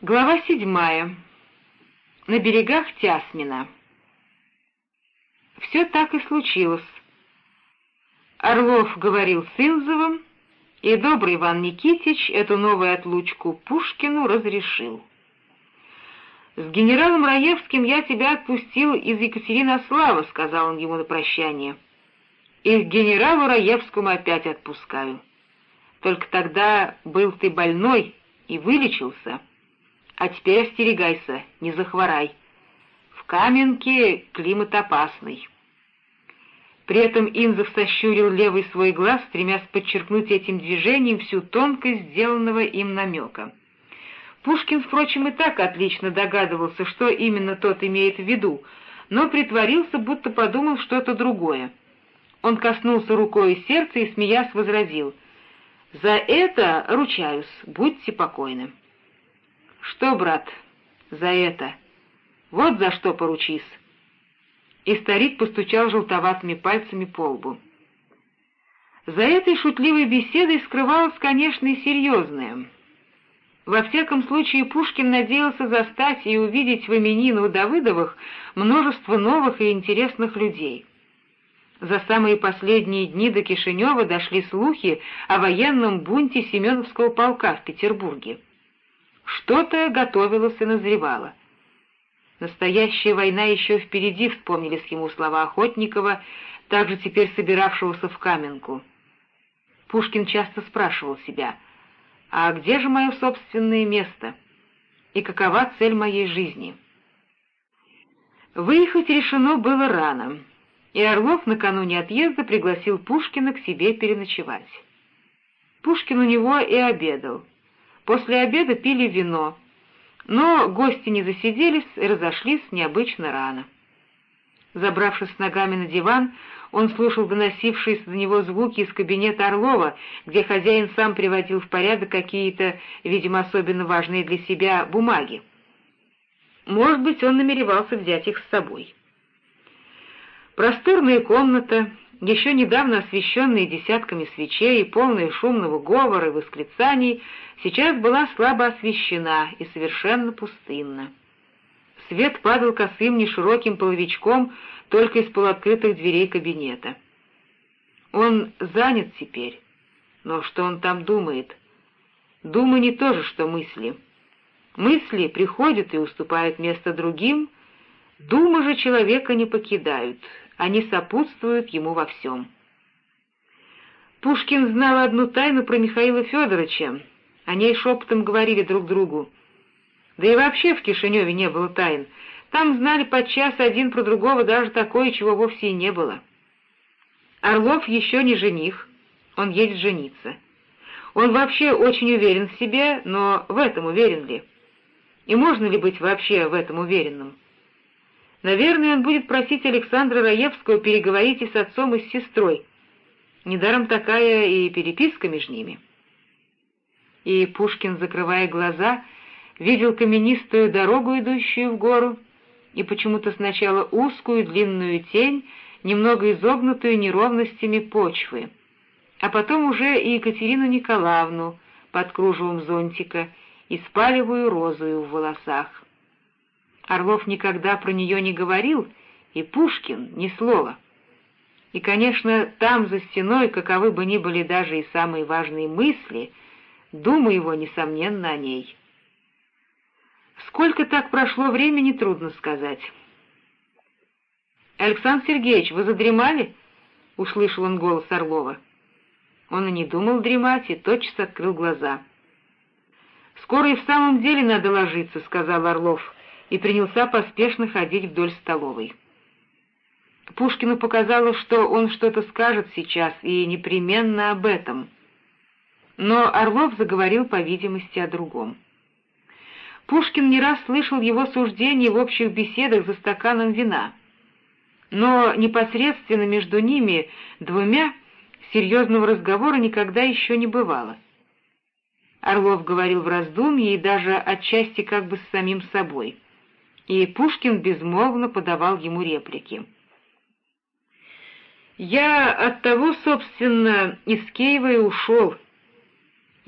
Глава седьмая. На берегах Тясмина. Все так и случилось. Орлов говорил с Инзовым, и добрый Иван Никитич эту новую отлучку Пушкину разрешил. «С генералом Раевским я тебя отпустил из Екатеринослава», — сказал он ему на прощание. «И к генералу Раевскому опять отпускаю. Только тогда был ты больной и вылечился». А теперь остерегайся, не захворай. В Каменке климат опасный. При этом Инзов сощурил левый свой глаз, стремясь подчеркнуть этим движением всю тонкость сделанного им намека. Пушкин, впрочем, и так отлично догадывался, что именно тот имеет в виду, но притворился, будто подумал что-то другое. Он коснулся рукой сердца и, смеясь, возразил, «За это ручаюсь, будьте покойны». «Что, брат, за это? Вот за что поручись!» И старик постучал желтоватыми пальцами по лбу. За этой шутливой беседой скрывалось, конечно, и серьезное. Во всяком случае, Пушкин надеялся застать и увидеть в именины у Давыдовых множество новых и интересных людей. За самые последние дни до Кишинева дошли слухи о военном бунте Семеновского полка в Петербурге. Что-то готовилось и назревало. Настоящая война еще впереди, вспомнились ему слова Охотникова, также теперь собиравшегося в Каменку. Пушкин часто спрашивал себя, а где же мое собственное место? И какова цель моей жизни? Выехать решено было рано, и Орлов накануне отъезда пригласил Пушкина к себе переночевать. Пушкин у него и обедал — После обеда пили вино, но гости не засиделись и разошлись необычно рано. Забравшись ногами на диван, он слушал доносившиеся до него звуки из кабинета Орлова, где хозяин сам приводил в порядок какие-то, видимо, особенно важные для себя бумаги. Может быть, он намеревался взять их с собой. Просторная комната, еще недавно освещенная десятками свечей, полная шумного говора и восклицаний, сейчас была слабо освещена и совершенно пустынна. Свет падал косым нешироким половичком только из полуоткрытых дверей кабинета. Он занят теперь, но что он там думает? Думы не то же, что мысли. Мысли приходят и уступают место другим, думы же человека не покидают, они сопутствуют ему во всем. Пушкин знал одну тайну про Михаила Федоровича, о ней шепотом говорили друг другу. Да и вообще в Кишиневе не было тайн, там знали подчас один про другого даже такое, чего вовсе и не было. Орлов еще не жених, он едет жениться. Он вообще очень уверен в себе, но в этом уверен ли? И можно ли быть вообще в этом уверенным? Наверное, он будет просить Александра Раевского переговорить и с отцом, и с сестрой. Недаром такая и переписка между ними. И Пушкин, закрывая глаза, видел каменистую дорогу, идущую в гору, и почему-то сначала узкую длинную тень, немного изогнутую неровностями почвы, а потом уже и Екатерину Николаевну под кружевом зонтика и спаливую розою в волосах. Орлов никогда про нее не говорил, и Пушкин — ни слова. И, конечно, там, за стеной, каковы бы ни были даже и самые важные мысли, думы его, несомненно, о ней. Сколько так прошло времени, трудно сказать. «Александр Сергеевич, вы задремали?» — услышал он голос Орлова. Он и не думал дремать, и тотчас открыл глаза. «Скоро и в самом деле надо ложиться», — сказал Орлов, — и принялся поспешно ходить вдоль столовой. Пушкину показалось, что он что-то скажет сейчас, и непременно об этом. Но Орлов заговорил, по видимости, о другом. Пушкин не раз слышал его суждения в общих беседах за стаканом вина, но непосредственно между ними двумя серьезного разговора никогда еще не бывало. Орлов говорил в раздумье и даже отчасти как бы с самим собой — и Пушкин безмолвно подавал ему реплики. «Я от того, собственно, из Киева и ушел.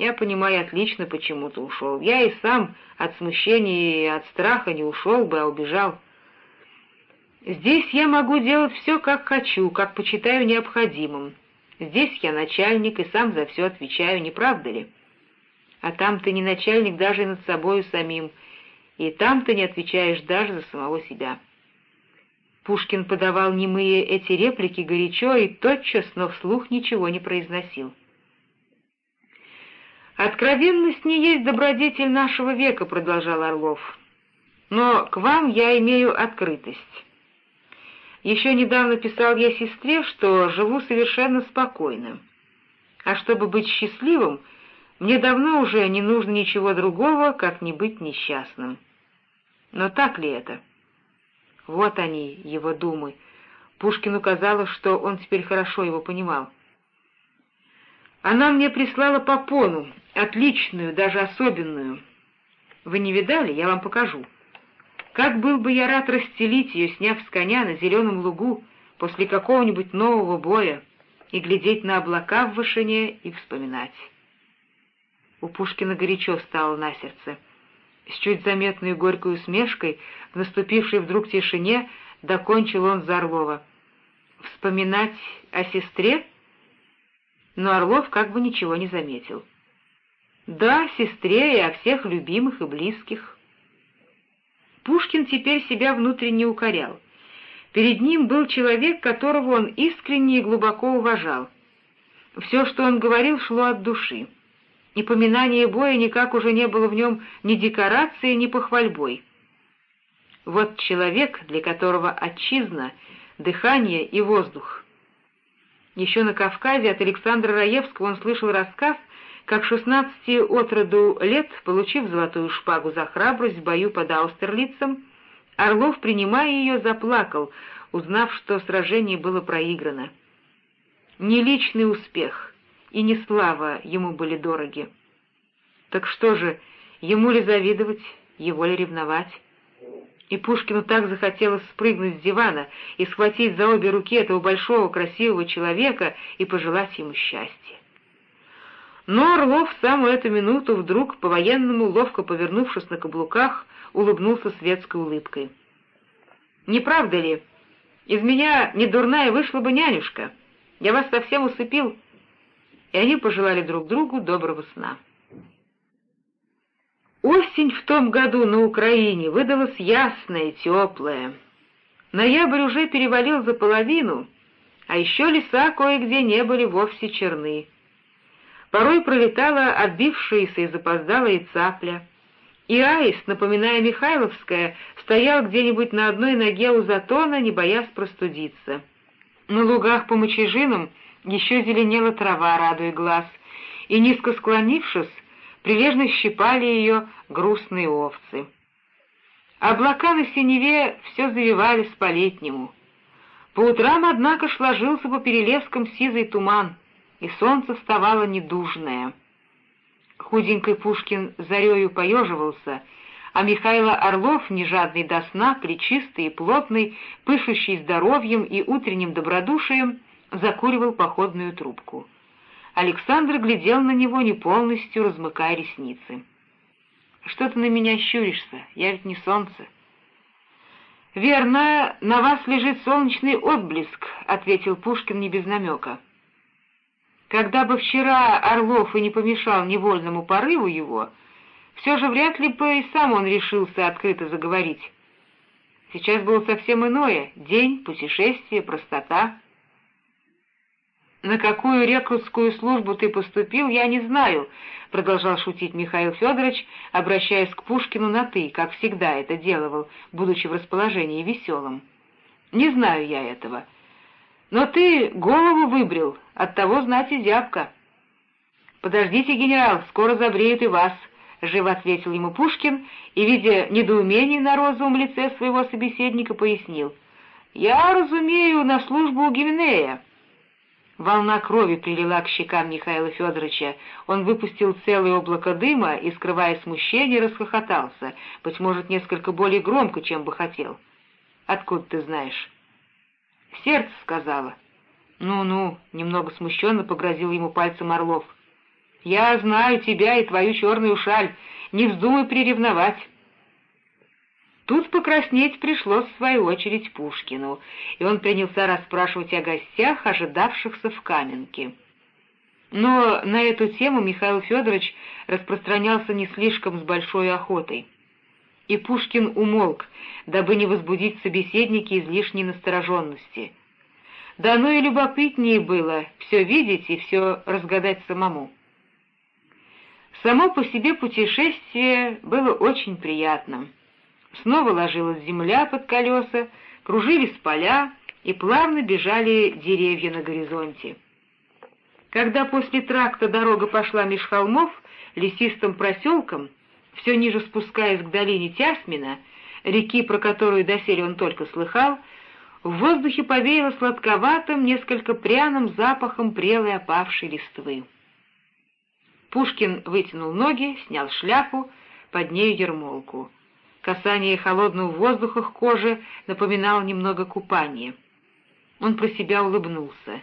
Я понимаю отлично, почему ты ушел. Я и сам от смущения и от страха не ушел бы, а убежал. Здесь я могу делать все, как хочу, как почитаю необходимым. Здесь я начальник и сам за все отвечаю, не правда ли? А там ты не начальник даже над собою самим, и там ты не отвечаешь даже за самого себя». Пушкин подавал немые эти реплики горячо и тотчас, но вслух ничего не произносил. «Откровенность не есть добродетель нашего века», — продолжал Орлов. «Но к вам я имею открытость. Еще недавно писал я сестре, что живу совершенно спокойно. А чтобы быть счастливым, мне давно уже не нужно ничего другого, как не быть несчастным. Но так ли это?» Вот они, его думы. Пушкину казалось, что он теперь хорошо его понимал. Она мне прислала попону, отличную, даже особенную. Вы не видали? Я вам покажу. Как был бы я рад расстелить ее, сняв с коня на зеленом лугу после какого-нибудь нового боя и глядеть на облака в вышине и вспоминать. У Пушкина горячо стало на сердце — с чуть заметной горькой усмешкой, в наступившей вдруг тишине, докончил он за Орлова. «Вспоминать о сестре?» Но Орлов как бы ничего не заметил. «Да, сестре и о всех любимых и близких». Пушкин теперь себя внутренне укорял. Перед ним был человек, которого он искренне и глубоко уважал. Все, что он говорил, шло от души. И поминание боя никак уже не было в нем ни декорацией, ни похвальбой. Вот человек, для которого отчизна, дыхание и воздух. Еще на Кавказе от Александра Раевского он слышал рассказ, как шестнадцати от роду лет, получив золотую шпагу за храбрость в бою под Аустерлицем, Орлов, принимая ее, заплакал, узнав, что сражение было проиграно. Не личный успех, и не слава ему были дороги. Так что же, ему ли завидовать, его ли ревновать? И Пушкину так захотелось спрыгнуть с дивана и схватить за обе руки этого большого красивого человека и пожелать ему счастья. Но Орлов в самую эту минуту вдруг, по-военному, ловко повернувшись на каблуках, улыбнулся светской улыбкой. «Не правда ли? Из меня не дурная вышла бы нянюшка. Я вас совсем усыпил» и они пожелали друг другу доброго сна. Осень в том году на Украине выдалась ясная, теплая. Ноябрь уже перевалил за половину, а еще леса кое-где не были вовсе черны. Порой пролетала отбившаяся и запоздалая цапля, и аист, напоминая Михайловская, стоял где-нибудь на одной ноге у затона, не боясь простудиться. На лугах по мочежинам еще зеленела трава, радуя глаз, и, низко склонившись, прилежно щипали ее грустные овцы. Облака на синеве все завивались по-летнему. По утрам, однако, ложился по перелескам сизый туман, и солнце вставало недужное. Худенький Пушкин зарею поеживался, а Михайло Орлов, нежадный до сна, плечистый и плотный, пышущий здоровьем и утренним добродушием, закуривал походную трубку. Александр глядел на него, не полностью размыкая ресницы. «Что ты на меня щуришься? Я ведь не солнце». «Верно, на вас лежит солнечный отблеск», — ответил Пушкин не без намека. «Когда бы вчера Орлов и не помешал невольному порыву его, все же вряд ли бы и сам он решился открыто заговорить. Сейчас было совсем иное — день, путешествие, простота». «На какую рекрутскую службу ты поступил, я не знаю», — продолжал шутить Михаил Федорович, обращаясь к Пушкину на «ты», как всегда это делал, будучи в расположении веселым. «Не знаю я этого. Но ты голову выбрил, оттого знать и зябко». «Подождите, генерал, скоро забреют и вас», — живо ответил ему Пушкин и, видя недоумение на розовом лице своего собеседника, пояснил. «Я разумею на службу у Гивнея». Волна крови прилила к щекам Михаила Федоровича. Он выпустил целое облако дыма и, скрывая смущение, расхохотался, быть может, несколько более громко, чем бы хотел. «Откуда ты знаешь?» «Сердце сказала». «Ну-ну», — немного смущенно погрозил ему пальцем Орлов. Я знаю тебя и твою черную шаль, не вздумай приревновать». Тут покраснеть пришлось в свою очередь Пушкину, и он принялся расспрашивать о гостях, ожидавшихся в Каменке. Но на эту тему Михаил Федорович распространялся не слишком с большой охотой. И Пушкин умолк, дабы не возбудить собеседники излишней настороженности. Да оно и любопытнее было все видеть и все разгадать самому. Само по себе путешествие было очень приятным. Снова ложилась земля под колеса, кружились поля и плавно бежали деревья на горизонте. Когда после тракта дорога пошла меж холмов, лесистым проселком, все ниже спускаясь к долине Тясмина, реки, про которую доселе он только слыхал, в воздухе повеяло сладковатым, несколько пряным запахом прелой опавшей листвы. Пушкин вытянул ноги, снял шляпу, под нею ермолку. Касание холодного воздуха к коже напоминало немного купание. Он про себя улыбнулся.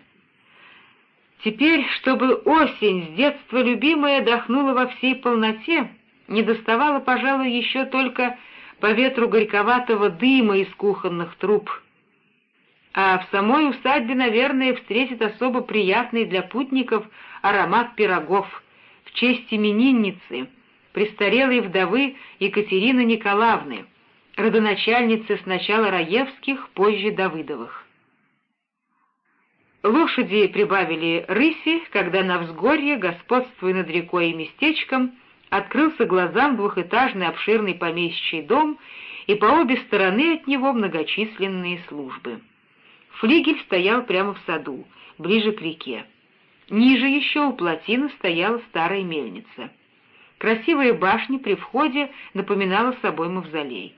Теперь, чтобы осень, с детства любимая, дохнула во всей полноте, не доставало, пожалуй, еще только по ветру горьковатого дыма из кухонных труб. А в самой усадьбе, наверное, встретит особо приятный для путников аромат пирогов в честь именинницы — престарелой вдовы Екатерины Николаевны, родоначальницы сначала Раевских, позже Давыдовых. Лошади прибавили рыси, когда на взгорье, господствуя над рекой и местечком, открылся глазам двухэтажный обширный помещичий дом и по обе стороны от него многочисленные службы. Флигель стоял прямо в саду, ближе к реке. Ниже еще у плотины стояла старая мельница. Красивая башня при входе напоминала собой мавзолей.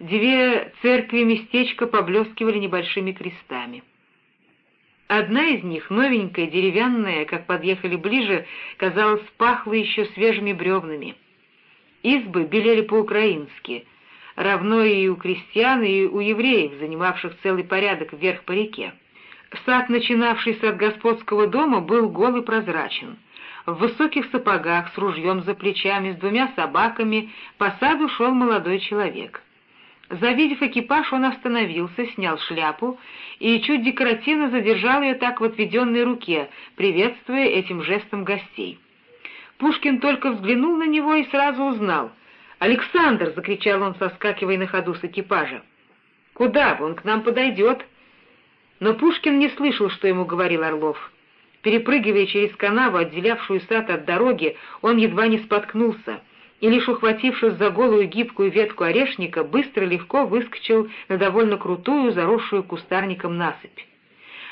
Две церкви местечка поблескивали небольшими крестами. Одна из них, новенькая, деревянная, как подъехали ближе, казалось, пахла еще свежими бревнами. Избы белели по-украински, равно и у крестьян, и у евреев, занимавших целый порядок вверх по реке. Сад, начинавшийся от господского дома, был гол и прозрачен — в высоких сапогах, с ружьем за плечами, с двумя собаками, по саду шел молодой человек. Завидев экипаж, он остановился, снял шляпу и чуть декоративно задержал ее так в отведенной руке, приветствуя этим жестом гостей. Пушкин только взглянул на него и сразу узнал. «Александр!» — закричал он, соскакивая на ходу с экипажа. «Куда? Он к нам подойдет!» Но Пушкин не слышал, что ему говорил Орлов. Перепрыгивая через канаву, отделявшую сад от дороги, он едва не споткнулся, и лишь ухватившись за голую гибкую ветку орешника, быстро легко выскочил на довольно крутую, заросшую кустарником насыпь.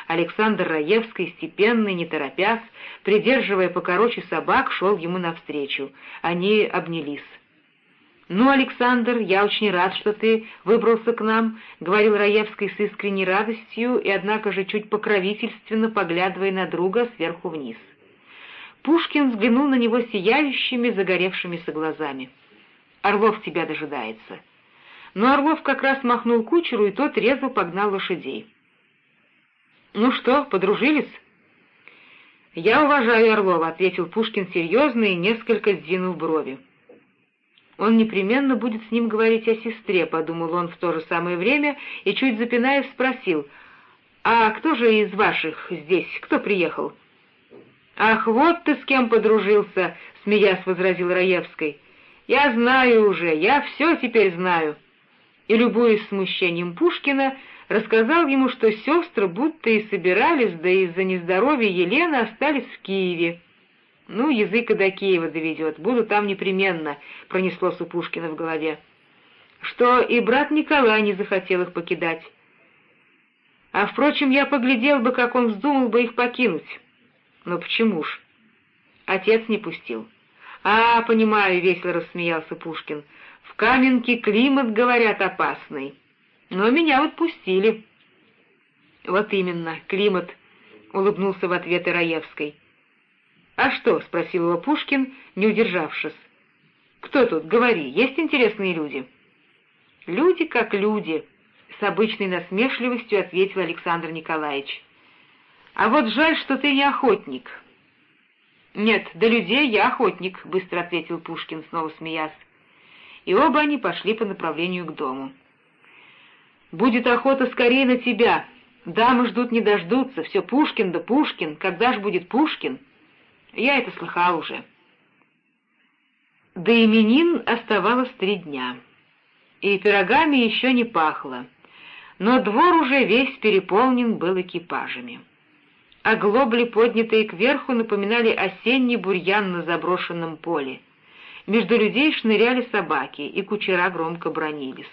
Александр Раевский, степенный, не торопясь, придерживая покороче собак, шел ему навстречу. Они обнялись. «Ну, Александр, я очень рад, что ты выбрался к нам», — говорил Раевский с искренней радостью и, однако же, чуть покровительственно поглядывая на друга сверху вниз. Пушкин взглянул на него сияющими, загоревшимися глазами. «Орлов тебя дожидается». Но Орлов как раз махнул кучеру, и тот резво погнал лошадей. «Ну что, подружились?» «Я уважаю Орлова», — ответил Пушкин серьезно и несколько сдвинув брови. Он непременно будет с ним говорить о сестре, — подумал он в то же самое время и, чуть запинаясь, спросил, «А кто же из ваших здесь? Кто приехал?» «Ах, вот ты с кем подружился!» — смеясь возразил Раевской. «Я знаю уже, я все теперь знаю». И, любуясь смущением Пушкина, рассказал ему, что сестры будто и собирались, да из-за нездоровья Елены остались в Киеве. Ну, язык и до Киева доведет, буду там непременно, — пронеслось у Пушкина в голове. Что и брат Николай не захотел их покидать. А, впрочем, я поглядел бы, как он вздумал бы их покинуть. Но почему ж? Отец не пустил. «А, понимаю», — весело рассмеялся Пушкин. «В Каменке климат, говорят, опасный. Но меня вот пустили». «Вот именно, климат», — улыбнулся в ответ Ираевской. «А что?» — спросил его Пушкин, не удержавшись. «Кто тут? Говори, есть интересные люди?» «Люди как люди», — с обычной насмешливостью ответил Александр Николаевич. «А вот жаль, что ты не охотник». «Нет, до людей я охотник», — быстро ответил Пушкин, снова смеясь. И оба они пошли по направлению к дому. «Будет охота скорее на тебя. Дамы ждут не дождутся. Все Пушкин да Пушкин. Когда ж будет Пушкин?» «Я это слыхал уже». До именин оставалось три дня, и пирогами еще не пахло, но двор уже весь переполнен был экипажами. Оглобли, поднятые кверху, напоминали осенний бурьян на заброшенном поле. Между людей шныряли собаки, и кучера громко бронились.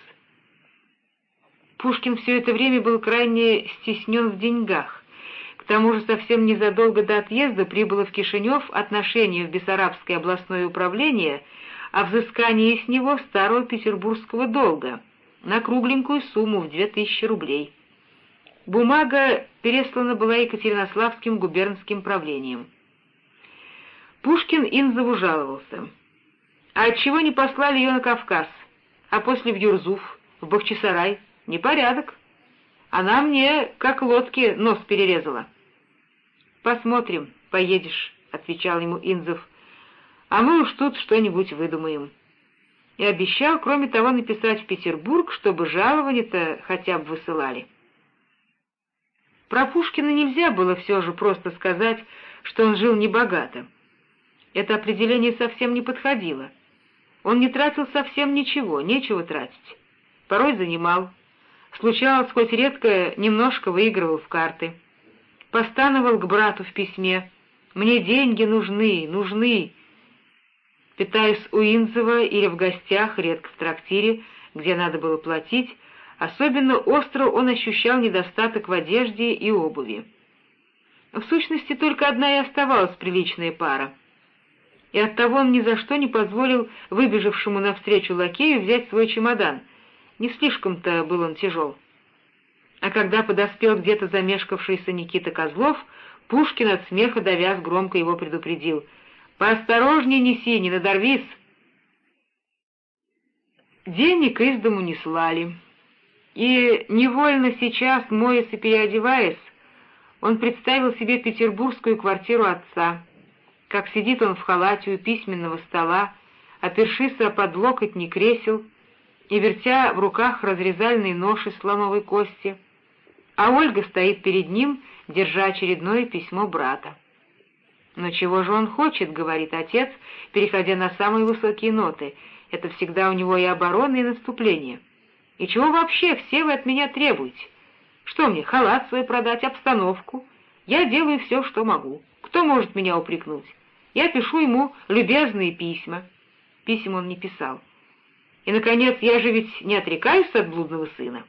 Пушкин все это время был крайне стеснен в деньгах. Тому же совсем незадолго до отъезда прибыло в Кишинев отношение в Бессарабское областное управление о взыскании с него старого петербургского долга на кругленькую сумму в две тысячи рублей. Бумага переслана была Екатеринославским губернским правлением. Пушкин Инзову жаловался. А отчего не послали ее на Кавказ, а после в Юрзуф, в Бахчисарай? Непорядок. Она мне, как лодки, нос перерезала. «Посмотрим, поедешь», — отвечал ему Инзов. «А мы уж тут что-нибудь выдумаем». И обещал, кроме того, написать в Петербург, чтобы жалование-то хотя бы высылали. Про Пушкина нельзя было все же просто сказать, что он жил небогато. Это определение совсем не подходило. Он не тратил совсем ничего, нечего тратить. Порой занимал. Случалось, хоть редко, немножко выигрывал в карты. Постановал к брату в письме. «Мне деньги нужны, нужны». Питаясь у Инзова или в гостях, редко в трактире, где надо было платить, Особенно остро он ощущал недостаток в одежде и обуви. В сущности, только одна и оставалась приличная пара. И оттого он ни за что не позволил выбежавшему навстречу лакею взять свой чемодан. Не слишком-то был он тяжел. А когда подоспел где-то замешкавшийся Никита Козлов, Пушкин от смеха довяз громко его предупредил. «Поосторожнее неси, не надорвись!» Денег из дому не слали. И невольно сейчас, моясь и переодеваясь, он представил себе петербургскую квартиру отца, как сидит он в халате у письменного стола, опершись о подлокотни кресел и вертя в руках разрезальный нож из сломовой кости, а Ольга стоит перед ним, держа очередное письмо брата. «Но чего же он хочет?» — говорит отец, переходя на самые высокие ноты. «Это всегда у него и оборона, и наступление». И чего вообще все вы от меня требуете? Что мне, халат свой продать, обстановку? Я делаю все, что могу. Кто может меня упрекнуть? Я пишу ему любезные письма. Писем он не писал. И, наконец, я же ведь не отрекаюсь от блудного сына.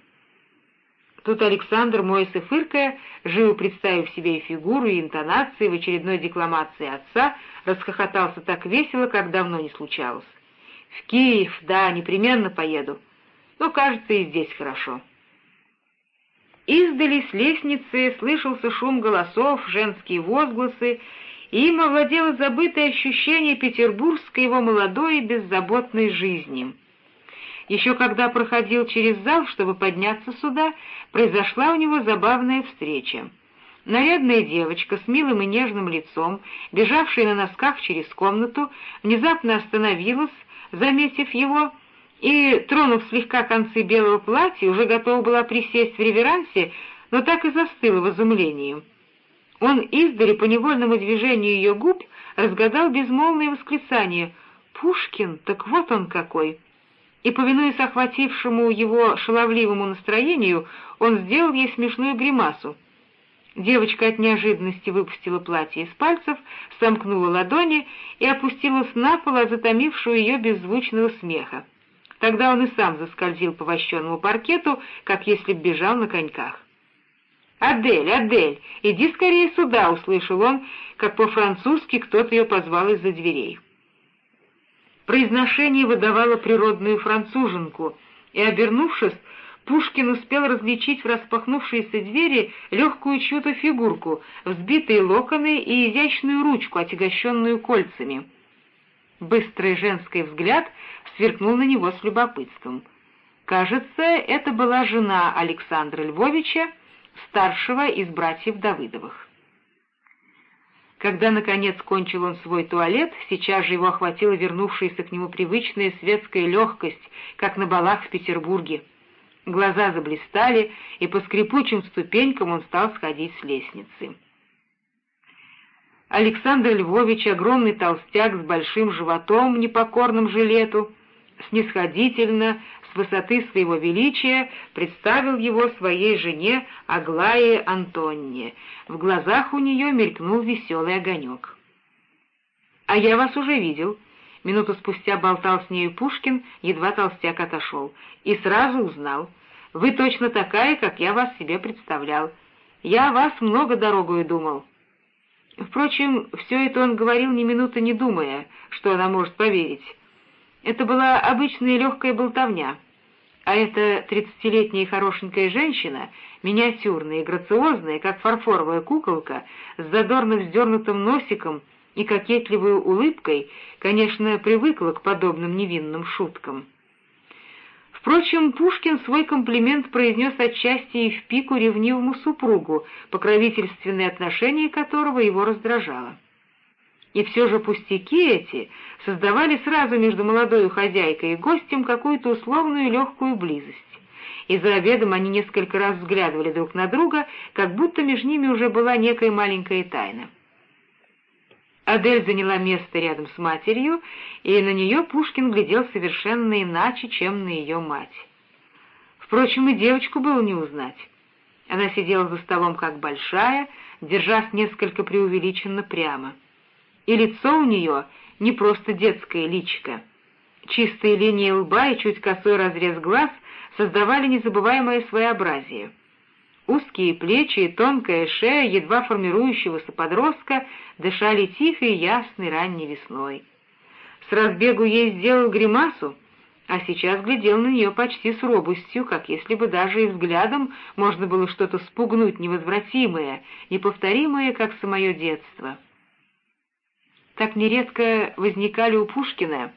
Тут Александр, моясь и фыркая, живо представив себе и фигуру, и интонации в очередной декламации отца, расхохотался так весело, как давно не случалось. «В Киев, да, непременно поеду но, кажется, и здесь хорошо. Издали с лестницы слышался шум голосов, женские возгласы, и им овладело забытое ощущение петербургской его молодой и беззаботной жизни. Еще когда проходил через зал, чтобы подняться сюда, произошла у него забавная встреча. Нарядная девочка с милым и нежным лицом, бежавшая на носках через комнату, внезапно остановилась, заметив его, и, тронув слегка концы белого платья, уже готова была присесть в реверансе, но так и застыла в изумлении. Он издали по невольному движению ее губ разгадал безмолвное восклицание «Пушкин, так вот он какой!» И, повинуясь охватившему его шаловливому настроению, он сделал ей смешную гримасу. Девочка от неожиданности выпустила платье из пальцев, сомкнула ладони и опустилась на пол, затомившую ее беззвучного смеха. Тогда он и сам заскользил по вощенному паркету, как если б бежал на коньках. «Адель, Адель, иди скорее сюда!» — услышал он, как по-французски кто-то ее позвал из-за дверей. Произношение выдавало природную француженку, и, обернувшись, Пушкин успел различить в распахнувшейся двери легкую чью-то фигурку, взбитые локоны и изящную ручку, отягощенную кольцами. Быстрый женский взгляд сверкнул на него с любопытством. Кажется, это была жена Александра Львовича, старшего из братьев Давыдовых. Когда, наконец, кончил он свой туалет, сейчас же его охватила вернувшаяся к нему привычная светская легкость, как на балах в Петербурге. Глаза заблистали, и по скрипучим ступенькам он стал сходить с лестницы. Александр Львович, огромный толстяк с большим животом в непокорном жилету, снисходительно, с высоты своего величия, представил его своей жене Аглае Антонне. В глазах у нее мелькнул веселый огонек. «А я вас уже видел», — минуту спустя болтал с нею Пушкин, едва толстяк отошел, и сразу узнал. «Вы точно такая, как я вас себе представлял. Я о вас много дорогою думал». Впрочем, все это он говорил ни минуты не думая, что она может поверить. Это была обычная легкая болтовня. А эта тридцатилетняя хорошенькая женщина, миниатюрная и грациозная, как фарфоровая куколка, с задорно вздернутым носиком и кокетливой улыбкой, конечно, привыкла к подобным невинным шуткам. Впрочем, Пушкин свой комплимент произнес отчасти и в пику ревнивому супругу, покровительственное отношение которого его раздражало. И все же пустяки эти создавали сразу между молодой хозяйкой и гостем какую-то условную легкую близость. И за обедом они несколько раз взглядывали друг на друга, как будто между ними уже была некая маленькая тайна. Адель заняла место рядом с матерью, и на нее Пушкин глядел совершенно иначе, чем на ее мать. Впрочем, и девочку было не узнать. Она сидела за столом как большая, держась несколько преувеличенно прямо — и лицо у нее не просто детское личико. Чистые линии лба и чуть косой разрез глаз создавали незабываемое своеобразие. Узкие плечи и тонкая шея едва формирующегося подростка дышали тихой ясной ранней весной. С разбегу ей сделал гримасу, а сейчас глядел на нее почти с робостью, как если бы даже и взглядом можно было что-то спугнуть невозвратимое, неповторимое, как самое детство так нередко возникали у Пушкина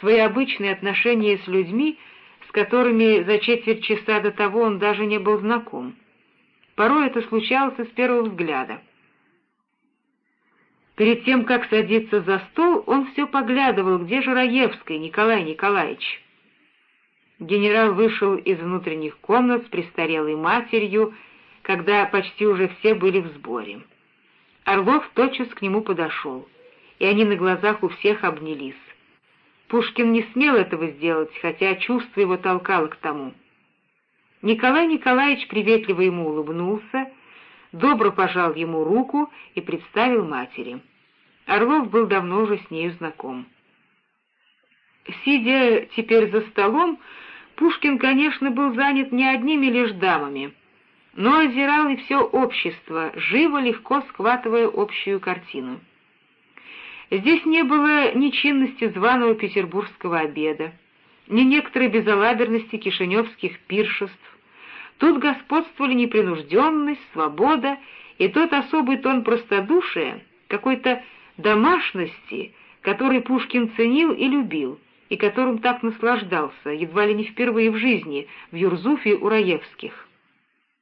свои обычные отношения с людьми, с которыми за четверть часа до того он даже не был знаком. Порой это случалось с первого взгляда. Перед тем, как садиться за стол, он все поглядывал, где же Раевский Николай Николаевич. Генерал вышел из внутренних комнат с престарелой матерью, когда почти уже все были в сборе. Орлов тотчас к нему подошел и они на глазах у всех обнялись. Пушкин не смел этого сделать, хотя чувство его толкало к тому. Николай Николаевич приветливо ему улыбнулся, добро пожал ему руку и представил матери. Орлов был давно уже с нею знаком. Сидя теперь за столом, Пушкин, конечно, был занят не одними лишь дамами, но озирал и все общество, живо, легко схватывая общую картину. Здесь не было ни чинности званого петербургского обеда, ни некоторой безалаберности кишиневских пиршеств. Тут господствовали непринужденность, свобода и тот особый тон простодушия, какой-то домашности, который Пушкин ценил и любил, и которым так наслаждался, едва ли не впервые в жизни, в Юрзуфе у Раевских.